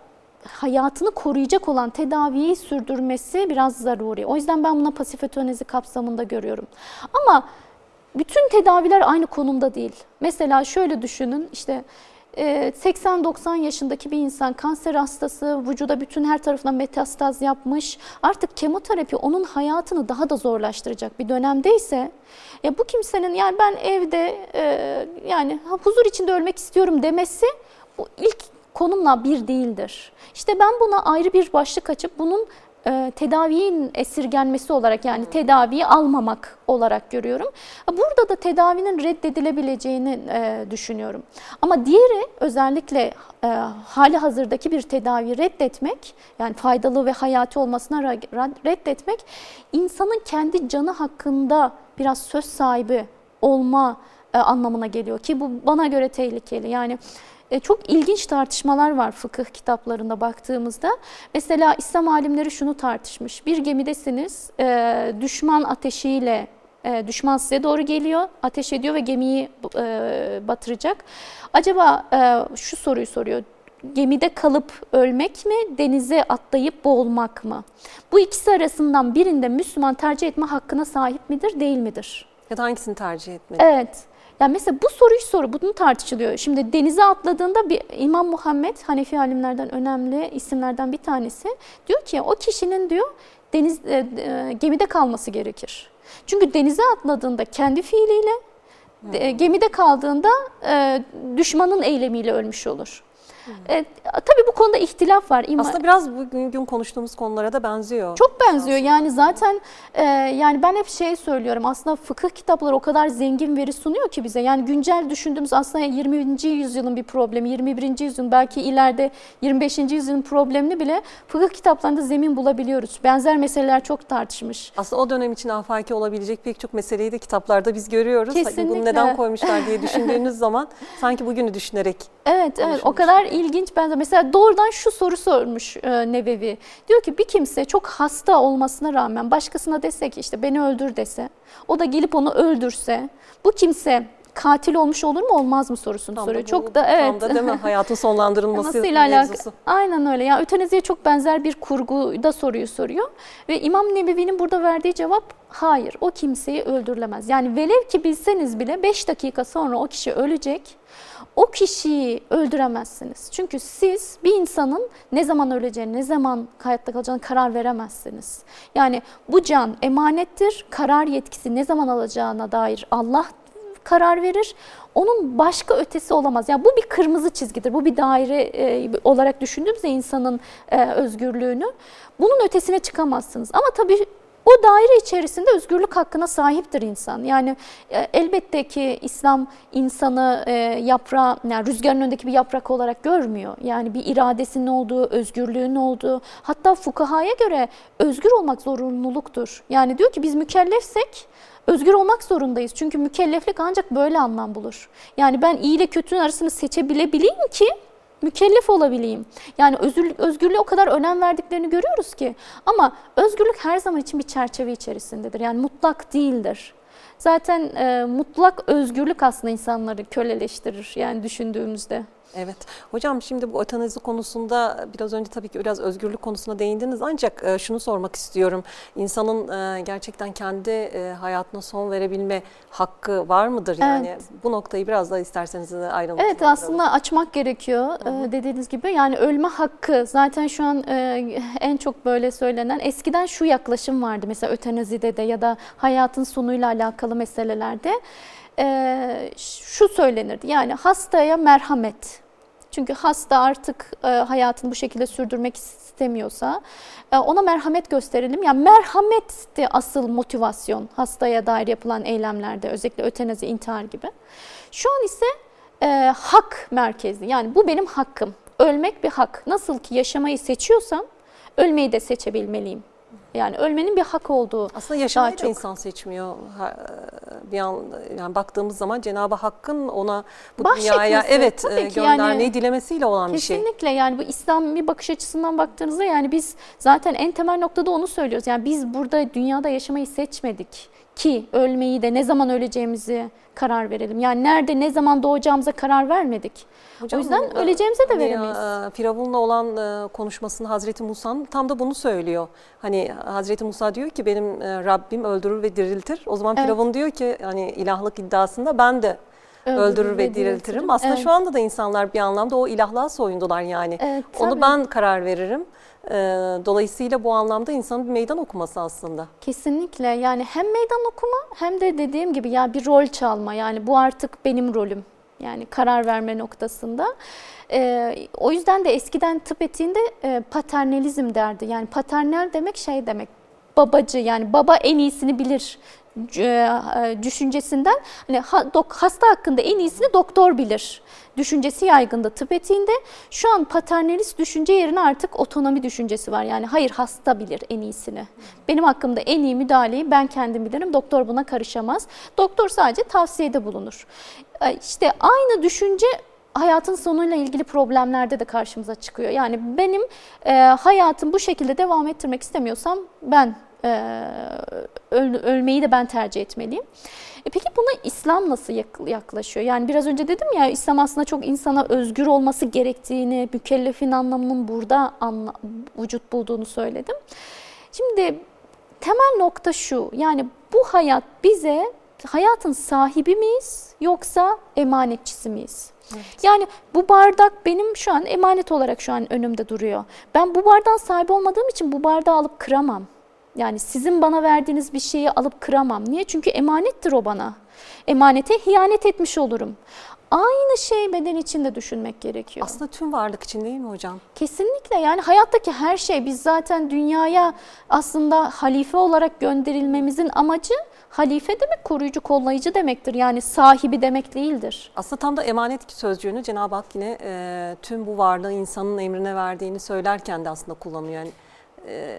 hayatını koruyacak olan tedaviyi sürdürmesi biraz zaruri. O yüzden ben buna pasif ötonezi kapsamında görüyorum. Ama bütün tedaviler aynı konumda değil. Mesela şöyle düşünün işte 80-90 e, yaşındaki bir insan kanser hastası, vücuda bütün her tarafına metastaz yapmış. Artık kemoterapi onun hayatını daha da zorlaştıracak bir dönemdeyse ya bu kimsenin yani ben evde e, yani huzur içinde ölmek istiyorum demesi bu ilk konumla bir değildir. İşte ben buna ayrı bir başlık açıp bunun e, esirgenmesi olarak yani tedaviyi almamak olarak görüyorum. Burada da tedavinin reddedilebileceğini e, düşünüyorum. Ama diğeri özellikle e, hali hazırdaki bir tedavi reddetmek yani faydalı ve hayati olmasına reddetmek insanın kendi canı hakkında biraz söz sahibi olma e, anlamına geliyor ki bu bana göre tehlikeli. Yani e, çok ilginç tartışmalar var fıkıh kitaplarında baktığımızda. Mesela İslam alimleri şunu tartışmış. Bir gemidesiniz, e, düşman ateşiyle e, düşman size doğru geliyor, ateş ediyor ve gemiyi batıracak. Acaba şu soruyu soruyor. Gemide kalıp ölmek mi, denize atlayıp boğulmak mı? Bu ikisi arasından birinde Müslüman tercih etme hakkına sahip midir, değil midir? Ya da hangisini tercih etmeli? Evet. Yani mesela bu soruyu soru, bunu tartışılıyor. Şimdi denize atladığında bir İmam Muhammed, Hanefi alimlerden önemli isimlerden bir tanesi diyor ki o kişinin diyor deniz e, e, gemide kalması gerekir. Çünkü denize atladığında kendi fiiliyle, e, gemide kaldığında e, düşmanın eylemiyle ölmüş olur. E, tabii bu konuda ihtilaf var. İma... Aslında biraz bugün konuştuğumuz konulara da benziyor. Çok benziyor. Yani zaten e, yani ben hep şey söylüyorum. Aslında fıkıh kitapları o kadar zengin veri sunuyor ki bize. Yani güncel düşündüğümüz aslında 20. yüzyılın bir problemi, 21. yüzyılın belki ileride 25. yüzyılın problemini bile fıkıh kitaplarında zemin bulabiliyoruz. Benzer meseleler çok tartışmış. Aslında o dönem için afaki olabilecek pek çok meseleyi de kitaplarda biz görüyoruz. Kesinlikle. Bunu neden koymuşlar diye düşündüğünüz zaman sanki bugünü düşünerek Evet, evet. O kadar ilginç ben mesela doğrudan şu soru sormuş e, Nebevi. Diyor ki bir kimse çok hasta olmasına rağmen başkasına dese ki işte beni öldür dese, o da gelip onu öldürse, bu kimse katil olmuş olur mu olmaz mı sorusunu tam soruyor. Da bu, çok da evet. Tam da değil mi? Hayatın sonlandırılması mevzusu. Aynen öyle. Yani ötenaziye çok benzer bir kurguda soruyu soruyor. Ve İmam Nebevi'nin burada verdiği cevap hayır. O kimseyi öldürülemez. Yani velev ki bilseniz bile 5 dakika sonra o kişi ölecek o kişiyi öldüremezsiniz. Çünkü siz bir insanın ne zaman öleceğini, ne zaman hayatta kalacağını karar veremezsiniz. Yani bu can emanettir. Karar yetkisi ne zaman alacağına dair Allah karar verir. Onun başka ötesi olamaz. Yani bu bir kırmızı çizgidir. Bu bir daire e, olarak düşündüğümüzde insanın e, özgürlüğünü. Bunun ötesine çıkamazsınız. Ama tabii o daire içerisinde özgürlük hakkına sahiptir insan. Yani e, elbette ki İslam insanı e, yaprağı, yani rüzgarın önündeki bir yaprak olarak görmüyor. Yani bir iradesinin olduğu, özgürlüğün olduğu, hatta fukahaya göre özgür olmak zorunluluktur. Yani diyor ki biz mükellefsek özgür olmak zorundayız. Çünkü mükelleflik ancak böyle anlam bulur. Yani ben iyi ile kötünün arasını seçebilebileyim ki mükellef olabileyim. Yani özgürlük, özgürlüğe o kadar önem verdiklerini görüyoruz ki. Ama özgürlük her zaman için bir çerçeve içerisindedir. Yani mutlak değildir. Zaten e, mutlak özgürlük aslında insanları köleleştirir yani düşündüğümüzde. Evet. Hocam şimdi bu ötenazi konusunda biraz önce tabii ki biraz özgürlük konusuna değindiniz ancak e, şunu sormak istiyorum. İnsanın e, gerçekten kendi e, hayatına son verebilme hakkı var mıdır? Yani evet. bu noktayı biraz daha isterseniz ayrılmak Evet aslında açmak gerekiyor Hı -hı. dediğiniz gibi. Yani ölme hakkı zaten şu an en çok böyle söylenen eskiden şu yaklaşım vardı mesela ötenazide de ya da hayatın sonuyla alakalı meselelerde şu söylenirdi. Yani hastaya merhamet çünkü hasta artık e, hayatını bu şekilde sürdürmek istemiyorsa e, ona merhamet gösterelim. Yani merhamet de asıl motivasyon hastaya dair yapılan eylemlerde özellikle ötenazi, intihar gibi. Şu an ise e, hak merkezli yani bu benim hakkım. Ölmek bir hak. Nasıl ki yaşamayı seçiyorsam ölmeyi de seçebilmeliyim. Yani ölmenin bir hak olduğu. Aslında yaşamayı da çok... insan seçmiyor. Bir an yani baktığımız zaman Cenab-ı Hakk'ın ona bu dünyaya evet e, göndermeyi yani, dilemesiyle olan bir şey. Kesinlikle yani bu İslami bakış açısından baktığınızda yani biz zaten en temel noktada onu söylüyoruz. Yani biz burada dünyada yaşamayı seçmedik ki ölmeyi de ne zaman öleceğimizi karar verelim. Yani nerede ne zaman doğacağımıza karar vermedik. Hocam, o yüzden öleceğimize de hani veremeyiz. Ya, Firavun'la olan e, konuşmasını Hazreti Musa'nın tam da bunu söylüyor. Hani Hazreti Musa diyor ki benim e, Rabbim öldürür ve diriltir. O zaman evet. Firavun diyor ki hani ilahlık iddiasında ben de öldürür, öldürür ve diriltirim. Aslında evet. şu anda da insanlar bir anlamda o ilahlığa soyundular yani. Evet, Onu ben karar veririm. Dolayısıyla bu anlamda insanın bir meydan okuması aslında. Kesinlikle yani hem meydan okuma hem de dediğim gibi ya bir rol çalma yani bu artık benim rolüm. Yani karar verme noktasında. E, o yüzden de eskiden tıp etiğinde e, paternalizm derdi. Yani paternal demek şey demek babacı yani baba en iyisini bilir düşüncesinden hani hasta hakkında en iyisini doktor bilir düşüncesi yaygında tıp etiğinde. Şu an paternalist düşünce yerine artık otonomi düşüncesi var. Yani hayır hasta bilir en iyisini. Benim hakkımda en iyi müdahaleyi ben kendim bilirim. Doktor buna karışamaz. Doktor sadece tavsiyede bulunur. E, işte aynı düşünce hayatın sonuyla ilgili problemlerde de karşımıza çıkıyor. Yani benim e, hayatım bu şekilde devam ettirmek istemiyorsam ben e, öl, ölmeyi de ben tercih etmeliyim. E peki buna İslam nasıl yaklaşıyor? Yani biraz önce dedim ya İslam aslında çok insana özgür olması gerektiğini, mükellefin anlamının burada anla, vücut bulduğunu söyledim. Şimdi temel nokta şu yani bu hayat bize hayatın sahibi miyiz yoksa emanetçisi miyiz? Evet. Yani bu bardak benim şu an emanet olarak şu an önümde duruyor. Ben bu bardağın sahibi olmadığım için bu bardağı alıp kıramam. Yani sizin bana verdiğiniz bir şeyi alıp kıramam. Niye? Çünkü emanettir o bana. Emanete hiyanet etmiş olurum. Aynı şey beden için de düşünmek gerekiyor. Aslında tüm varlık için değil mi hocam? Kesinlikle yani hayattaki her şey biz zaten dünyaya aslında halife olarak gönderilmemizin amacı halife demek koruyucu kollayıcı demektir. Yani sahibi demek değildir. Aslında tam da emanet sözcüğünü Cenab-ı Hak yine e, tüm bu varlığı insanın emrine verdiğini söylerken de aslında kullanıyor. Yani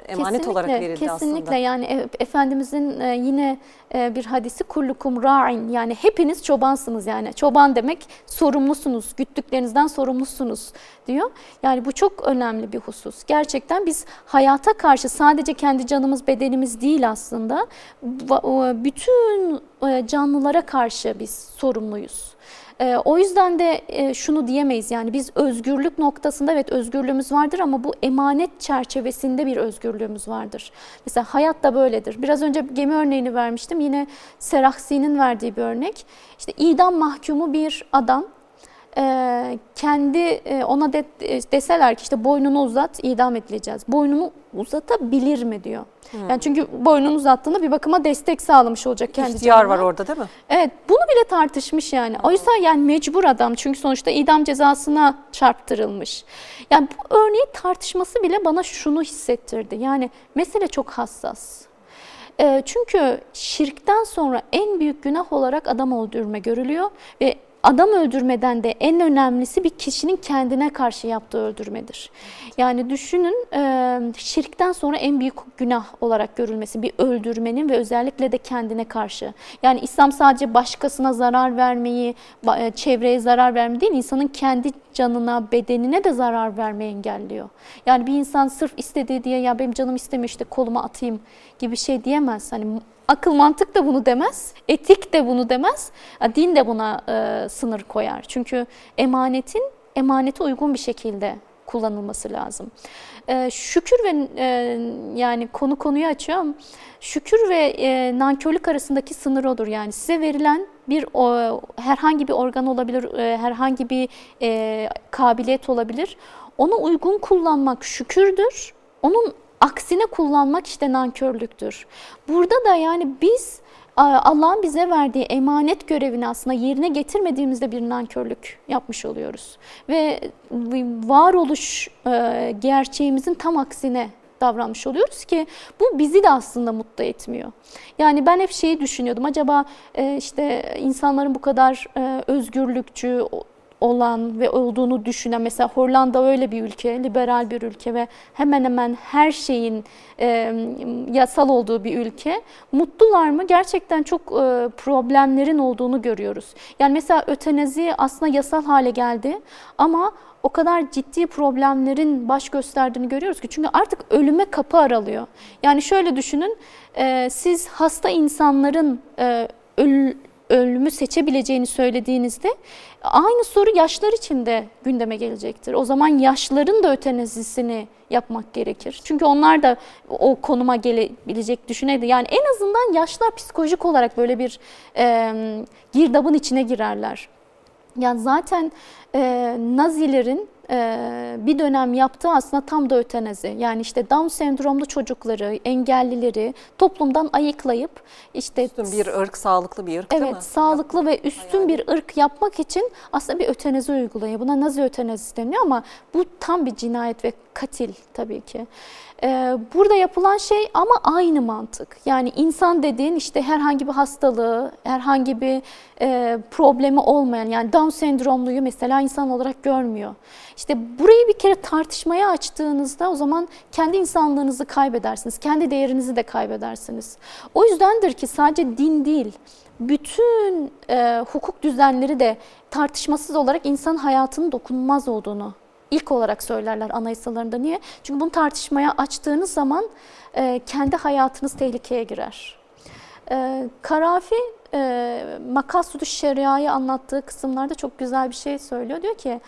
emanet kesinlikle, olarak verildi kesinlikle. aslında. Kesinlikle yani e, Efendimizin e, yine bir hadisi kullukum ra'in yani hepiniz çobansınız yani çoban demek sorumlusunuz güttüklerinizden sorumlusunuz diyor. Yani bu çok önemli bir husus. Gerçekten biz hayata karşı sadece kendi canımız bedenimiz değil aslında bütün canlılara karşı biz sorumluyuz. E, o yüzden de e, şunu diyemeyiz yani biz özgürlük noktasında evet özgürlüğümüz vardır ama bu emanet çerçevesinde bir özgürlüğümüz vardır. Mesela hayat da böyledir. Biraz önce gemi örneğini vermiştim. Yine Seraksi'nin verdiği bir örnek. İşte idam mahkumu bir adam e, kendi e, ona de, e, deseler ki işte boynunu uzat idam edileceğiz. Boynunu uzatabilir mi diyor. Hmm. Yani çünkü boynunu uzattığında bir bakıma destek sağlamış olacak kendi İhtiyar var orada değil mi? Evet bunu bile tartışmış yani. Hmm. Oysa yani mecbur adam çünkü sonuçta idam cezasına çarptırılmış. Yani bu örneği tartışması bile bana şunu hissettirdi. Yani mesele çok hassas. Çünkü şirkten sonra en büyük günah olarak adam öldürme görülüyor ve adam öldürmeden de en önemlisi bir kişinin kendine karşı yaptığı öldürmedir. Yani düşünün e, şirkten sonra en büyük günah olarak görülmesi bir öldürmenin ve özellikle de kendine karşı. Yani İslam sadece başkasına zarar vermeyi, e, çevreye zarar vermeyi değil, insanın kendi canına, bedenine de zarar vermeyi engelliyor. Yani bir insan sırf istediği diye ya benim canım istemiyor işte koluma atayım gibi şey diyemez. Hani Akıl mantık da bunu demez, etik de bunu demez, din de buna e, sınır koyar. Çünkü emanetin emanete uygun bir şekilde kullanılması lazım. E, şükür ve e, yani konu konuyu açıyor ama şükür ve e, nankörlük arasındaki sınır odur. Yani size verilen bir o, herhangi bir organ olabilir, e, herhangi bir e, kabiliyet olabilir. Onu uygun kullanmak şükürdür. Onun aksine kullanmak işte nankörlüktür. Burada da yani biz Allah'ın bize verdiği emanet görevini aslında yerine getirmediğimizde bir nankörlük yapmış oluyoruz. Ve varoluş e, gerçeğimizin tam aksine davranmış oluyoruz ki bu bizi de aslında mutlu etmiyor. Yani ben hep şeyi düşünüyordum acaba e, işte insanların bu kadar e, özgürlükçü olan ve olduğunu düşünen mesela Hollanda öyle bir ülke, liberal bir ülke ve hemen hemen her şeyin e, yasal olduğu bir ülke. Mutlular mı? Gerçekten çok e, problemlerin olduğunu görüyoruz. Yani mesela ötenazi aslında yasal hale geldi ama o kadar ciddi problemlerin baş gösterdiğini görüyoruz ki çünkü artık ölüme kapı aralıyor. Yani şöyle düşünün, e, siz hasta insanların e, öl ölümü seçebileceğini söylediğinizde aynı soru yaşlar için de gündeme gelecektir. O zaman yaşların da ötenazisini yapmak gerekir. Çünkü onlar da o konuma gelebilecek düşüneydi. Yani en azından yaşlar psikolojik olarak böyle bir e, girdabın içine girerler. Yani zaten e, Nazilerin e, bir dönem yaptığı aslında tam da ötenazi. Yani işte Down sendromlu çocukları, engellileri toplumdan ayıklayıp işte Üstün bir ırk, sağlıklı bir ırk değil mi? Evet, sağlıklı ve üstün bir ırk yapmak için aslında bir ötenazi uyguluyor. Buna nazi ötenazisi deniyor ama bu tam bir cinayet ve katil tabii ki. Ee, burada yapılan şey ama aynı mantık. Yani insan dediğin işte herhangi bir hastalığı, herhangi bir e, problemi olmayan yani Down sendromluyu mesela insan olarak görmüyor. İşte burayı bir kere tartışmaya açtığınızda o zaman kendi insanlığınızı kaybedersiniz, kendi değerinizi de kaybedersiniz. O yüzdendir ki sadece din değil, bütün e, hukuk düzenleri de tartışmasız olarak insan hayatının dokunulmaz olduğunu ilk olarak söylerler anayasalarında. Niye? Çünkü bunu tartışmaya açtığınız zaman e, kendi hayatınız tehlikeye girer. E, Karafi e, Makasudü Şeria'yı anlattığı kısımlarda çok güzel bir şey söylüyor. Diyor ki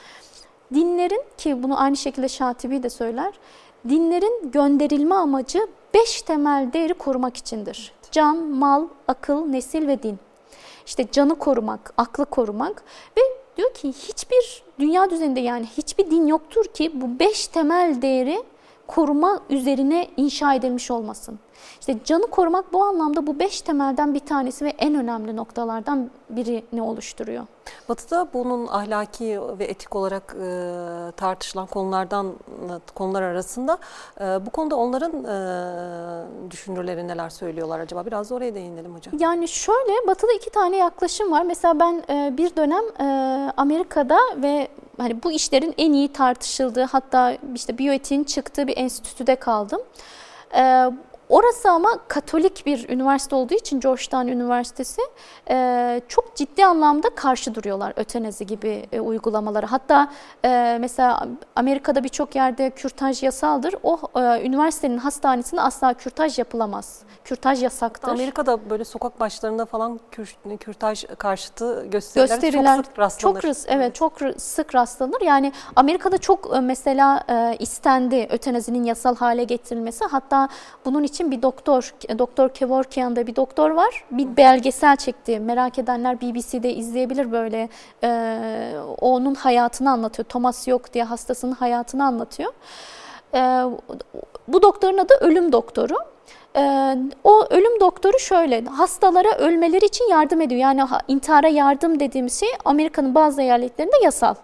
dinlerin ki bunu aynı şekilde Şatibi de söyler. Dinlerin gönderilme amacı beş temel değeri korumak içindir. Can, mal, akıl, nesil ve din. İşte canı korumak, aklı korumak ve diyor ki hiçbir dünya düzeninde yani hiçbir din yoktur ki bu beş temel değeri koruma üzerine inşa edilmiş olmasın. İşte canı korumak bu anlamda bu beş temelden bir tanesi ve en önemli noktalardan birini oluşturuyor. Batı'da bunun ahlaki ve etik olarak e, tartışılan konulardan konular arasında e, bu konuda onların e, düşünürleri neler söylüyorlar acaba? Biraz da oraya değinelim hocam. Yani şöyle Batı'da iki tane yaklaşım var. Mesela ben e, bir dönem e, Amerika'da ve hani bu işlerin en iyi tartışıldığı hatta işte biyoetiğin çıktığı bir enstitüde kaldım. E, Orası ama Katolik bir üniversite olduğu için Georgetown Üniversitesi e, çok ciddi anlamda karşı duruyorlar ötenazi gibi e, uygulamalara. Hatta e, mesela Amerika'da birçok yerde kürtaj yasaldır. O e, üniversitenin hastanesinde asla kürtaj yapılamaz. Kürtaj yasaktır. Amerika'da böyle sokak başlarında falan kür, kürtaj karşıtı gösteriler, gösteriler çok sık rastlanır. Çok, evet, çok sık rastlanır. Yani Amerika'da çok e, mesela e, istendi ötenazinin yasal hale getirilmesi. Hatta bunun için için bir doktor, Doktor Kevorkian da bir doktor var. Bir belgesel çekti. Merak edenler BBC'de izleyebilir böyle. Ee, onun hayatını anlatıyor. Thomas yok diye hastasının hayatını anlatıyor. Ee, bu doktorun adı ölüm doktoru. Ee, o ölüm doktoru şöyle, hastalara ölmeleri için yardım ediyor. Yani intihara yardım dediğimiz şey Amerika'nın bazı eyaletlerinde yasal.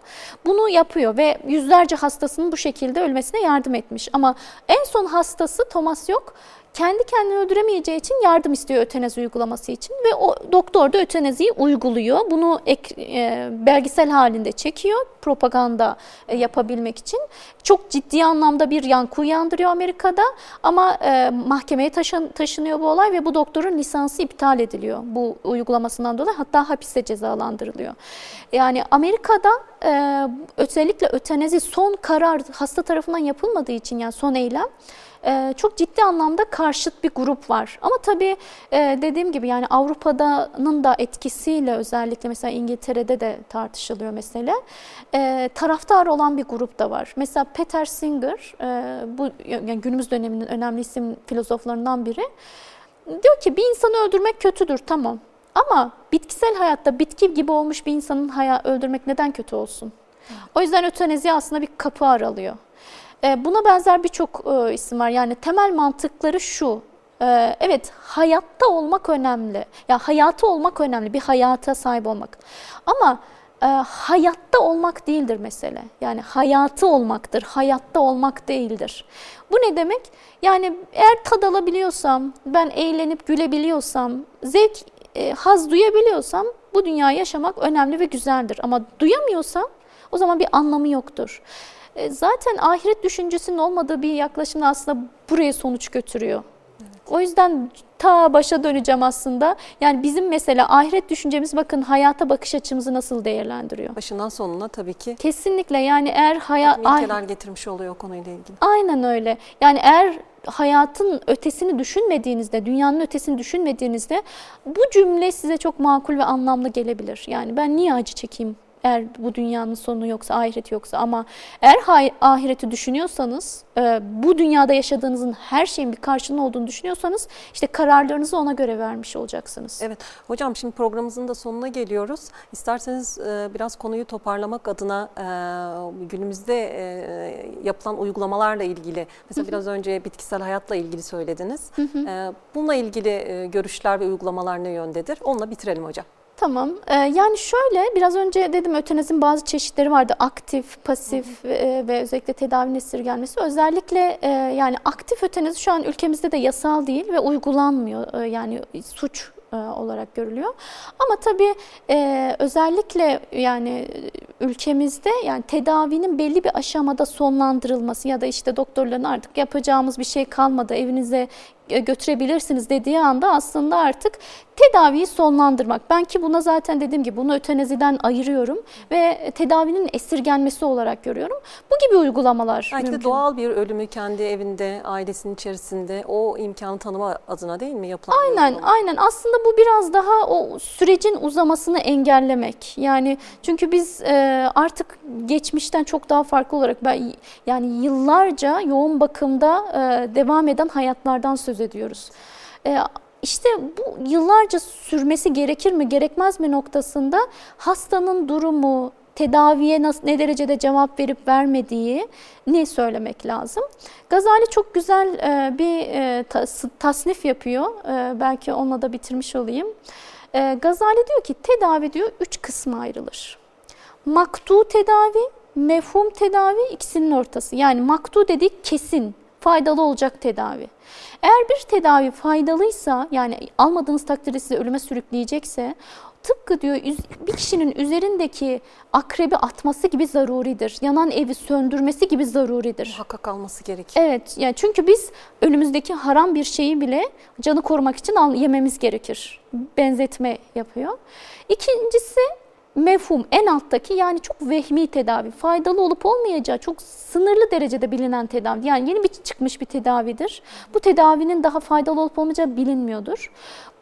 Bunu yapıyor ve yüzlerce hastasının bu şekilde ölmesine yardım etmiş. Ama en son hastası Thomas yok kendi kendini öldüremeyeceği için yardım istiyor ötenazi uygulaması için ve o doktor da ötenaziyi uyguluyor. Bunu ek, e, belgesel halinde çekiyor propaganda e, yapabilmek için. Çok ciddi anlamda bir yankı uyandırıyor Amerika'da ama e, mahkemeye taşın, taşınıyor bu olay ve bu doktorun lisansı iptal ediliyor bu uygulamasından dolayı hatta hapiste cezalandırılıyor. Yani Amerika'da e, özellikle ötenazi son karar hasta tarafından yapılmadığı için yani son eylem ee, çok ciddi anlamda karşıt bir grup var. Ama tabii e, dediğim gibi yani Avrupa'nın da etkisiyle özellikle mesela İngiltere'de de tartışılıyor mesele. E, taraftar olan bir grup da var. Mesela Peter Singer e, bu yani günümüz döneminin önemli isim filozoflarından biri. Diyor ki bir insanı öldürmek kötüdür tamam. Ama bitkisel hayatta bitki gibi olmuş bir insanın haya öldürmek neden kötü olsun? O yüzden ötenazi aslında bir kapı aralıyor. E, buna benzer birçok e, isim var. Yani temel mantıkları şu. E, evet hayatta olmak önemli. Ya hayatı olmak önemli. Bir hayata sahip olmak. Ama hayatta olmak değildir mesele. Yani hayatı olmaktır. Hayatta olmak değildir. Bu ne demek? Yani eğer tad alabiliyorsam, ben eğlenip gülebiliyorsam, zevk, haz duyabiliyorsam bu dünya yaşamak önemli ve güzeldir. Ama duyamıyorsam o zaman bir anlamı yoktur. E, zaten ahiret düşüncesinin olmadığı bir yaklaşım aslında buraya sonuç götürüyor. Evet. O yüzden ta başa döneceğim aslında. Yani bizim mesela ahiret düşüncemiz bakın hayata bakış açımızı nasıl değerlendiriyor. Başından sonuna tabii ki. Kesinlikle yani eğer hayat... İlkeler getirmiş oluyor konuyla ilgili. Aynen öyle. Yani eğer hayatın ötesini düşünmediğinizde, dünyanın ötesini düşünmediğinizde bu cümle size çok makul ve anlamlı gelebilir. Yani ben niye acı çekeyim Eğer bu dünyanın sonu yoksa, ahiret yoksa ama eğer ahireti düşünüyorsanız, e, bu dünyada yaşadığınızın her şeyin bir karşılığı olduğunu düşünüyorsanız işte kararlarınızı ona göre vermiş olacaksınız. Evet hocam şimdi programımızın da sonuna geliyoruz. İsterseniz e, biraz konuyu toparlamak adına e, günümüzde e, yapılan uygulamalarla ilgili mesela biraz önce bitkisel hayatla ilgili söylediniz. E, bununla ilgili e, görüşler ve uygulamalar ne yöndedir? Onunla bitirelim hocam. Tamam. Ee, yani şöyle biraz önce dedim ötenazinin bazı çeşitleri vardı. Aktif, pasif ve, ve özellikle tedavinin esirgenmesi. Özellikle e, yani aktif ötenazi şu an ülkemizde de yasal değil ve uygulanmıyor. E, yani suç e, olarak görülüyor. Ama tabii e, özellikle yani ülkemizde yani tedavinin belli bir aşamada sonlandırılması ya da işte doktorların artık yapacağımız bir şey kalmadı evinize e, götürebilirsiniz dediği anda aslında artık tedaviyi sonlandırmak. Ben ki buna zaten dediğim gibi bunu ötenaziden ayırıyorum ve tedavinin esirgenmesi olarak görüyorum. Bu gibi uygulamalar Belki mümkün. de doğal bir ölümü kendi evinde, ailesinin içerisinde o imkanı tanıma adına değil mi yapılan? Aynen, uygulama? aynen. Aslında bu biraz daha o sürecin uzamasını engellemek. Yani çünkü biz e, artık geçmişten çok daha farklı olarak ben yani yıllarca yoğun bakımda e, devam eden hayatlardan söz ediyoruz. İşte bu yıllarca sürmesi gerekir mi, gerekmez mi noktasında hastanın durumu, tedaviye nasıl, ne derecede cevap verip vermediği ne söylemek lazım. Gazali çok güzel e, bir e, tas- tasnif yapıyor. E, belki onunla da bitirmiş olayım. Gazali diyor ki tedavi diyor üç kısma ayrılır. Maktu tedavi, mefhum tedavi ikisinin ortası. Yani maktu dedik kesin, faydalı olacak tedavi. Eğer bir tedavi faydalıysa yani almadığınız takdirde sizi ölüme sürükleyecekse tıpkı diyor bir kişinin üzerindeki akrebi atması gibi zaruridir. Yanan evi söndürmesi gibi zaruridir. Muhakkak alması gerekir. Evet yani çünkü biz önümüzdeki haram bir şeyi bile canı korumak için al, yememiz gerekir. Benzetme yapıyor. İkincisi mefhum en alttaki yani çok vehmi tedavi. Faydalı olup olmayacağı çok sınırlı derecede bilinen tedavi. Yani yeni bir çıkmış bir tedavidir. Bu tedavinin daha faydalı olup olmayacağı bilinmiyordur.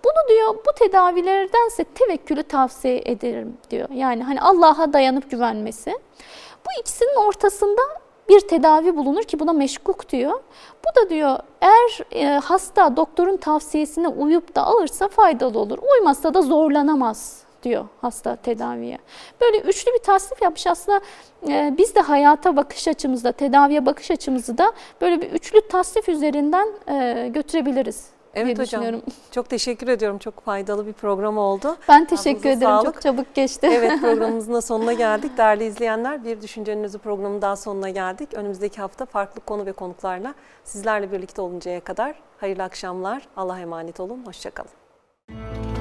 Bunu diyor bu tedavilerdense tevekkülü tavsiye ederim diyor. Yani hani Allah'a dayanıp güvenmesi. Bu ikisinin ortasında bir tedavi bulunur ki buna meşkuk diyor. Bu da diyor eğer e, hasta doktorun tavsiyesine uyup da alırsa faydalı olur. Uymazsa da zorlanamaz diyor hasta tedaviye. Böyle üçlü bir tasnif yapmış aslında e, biz de hayata bakış açımızda, tedaviye bakış açımızı da böyle bir üçlü tasnif üzerinden e, götürebiliriz diye Evet hocam. Çok teşekkür ediyorum. Çok faydalı bir program oldu. Ben teşekkür Ağzınıza ederim. sağlık. Çok çabuk geçti. Evet programımızın da sonuna geldik. Değerli izleyenler bir Düşüncenin Özü programının daha sonuna geldik. Önümüzdeki hafta farklı konu ve konuklarla sizlerle birlikte oluncaya kadar hayırlı akşamlar. Allah'a emanet olun. Hoşçakalın.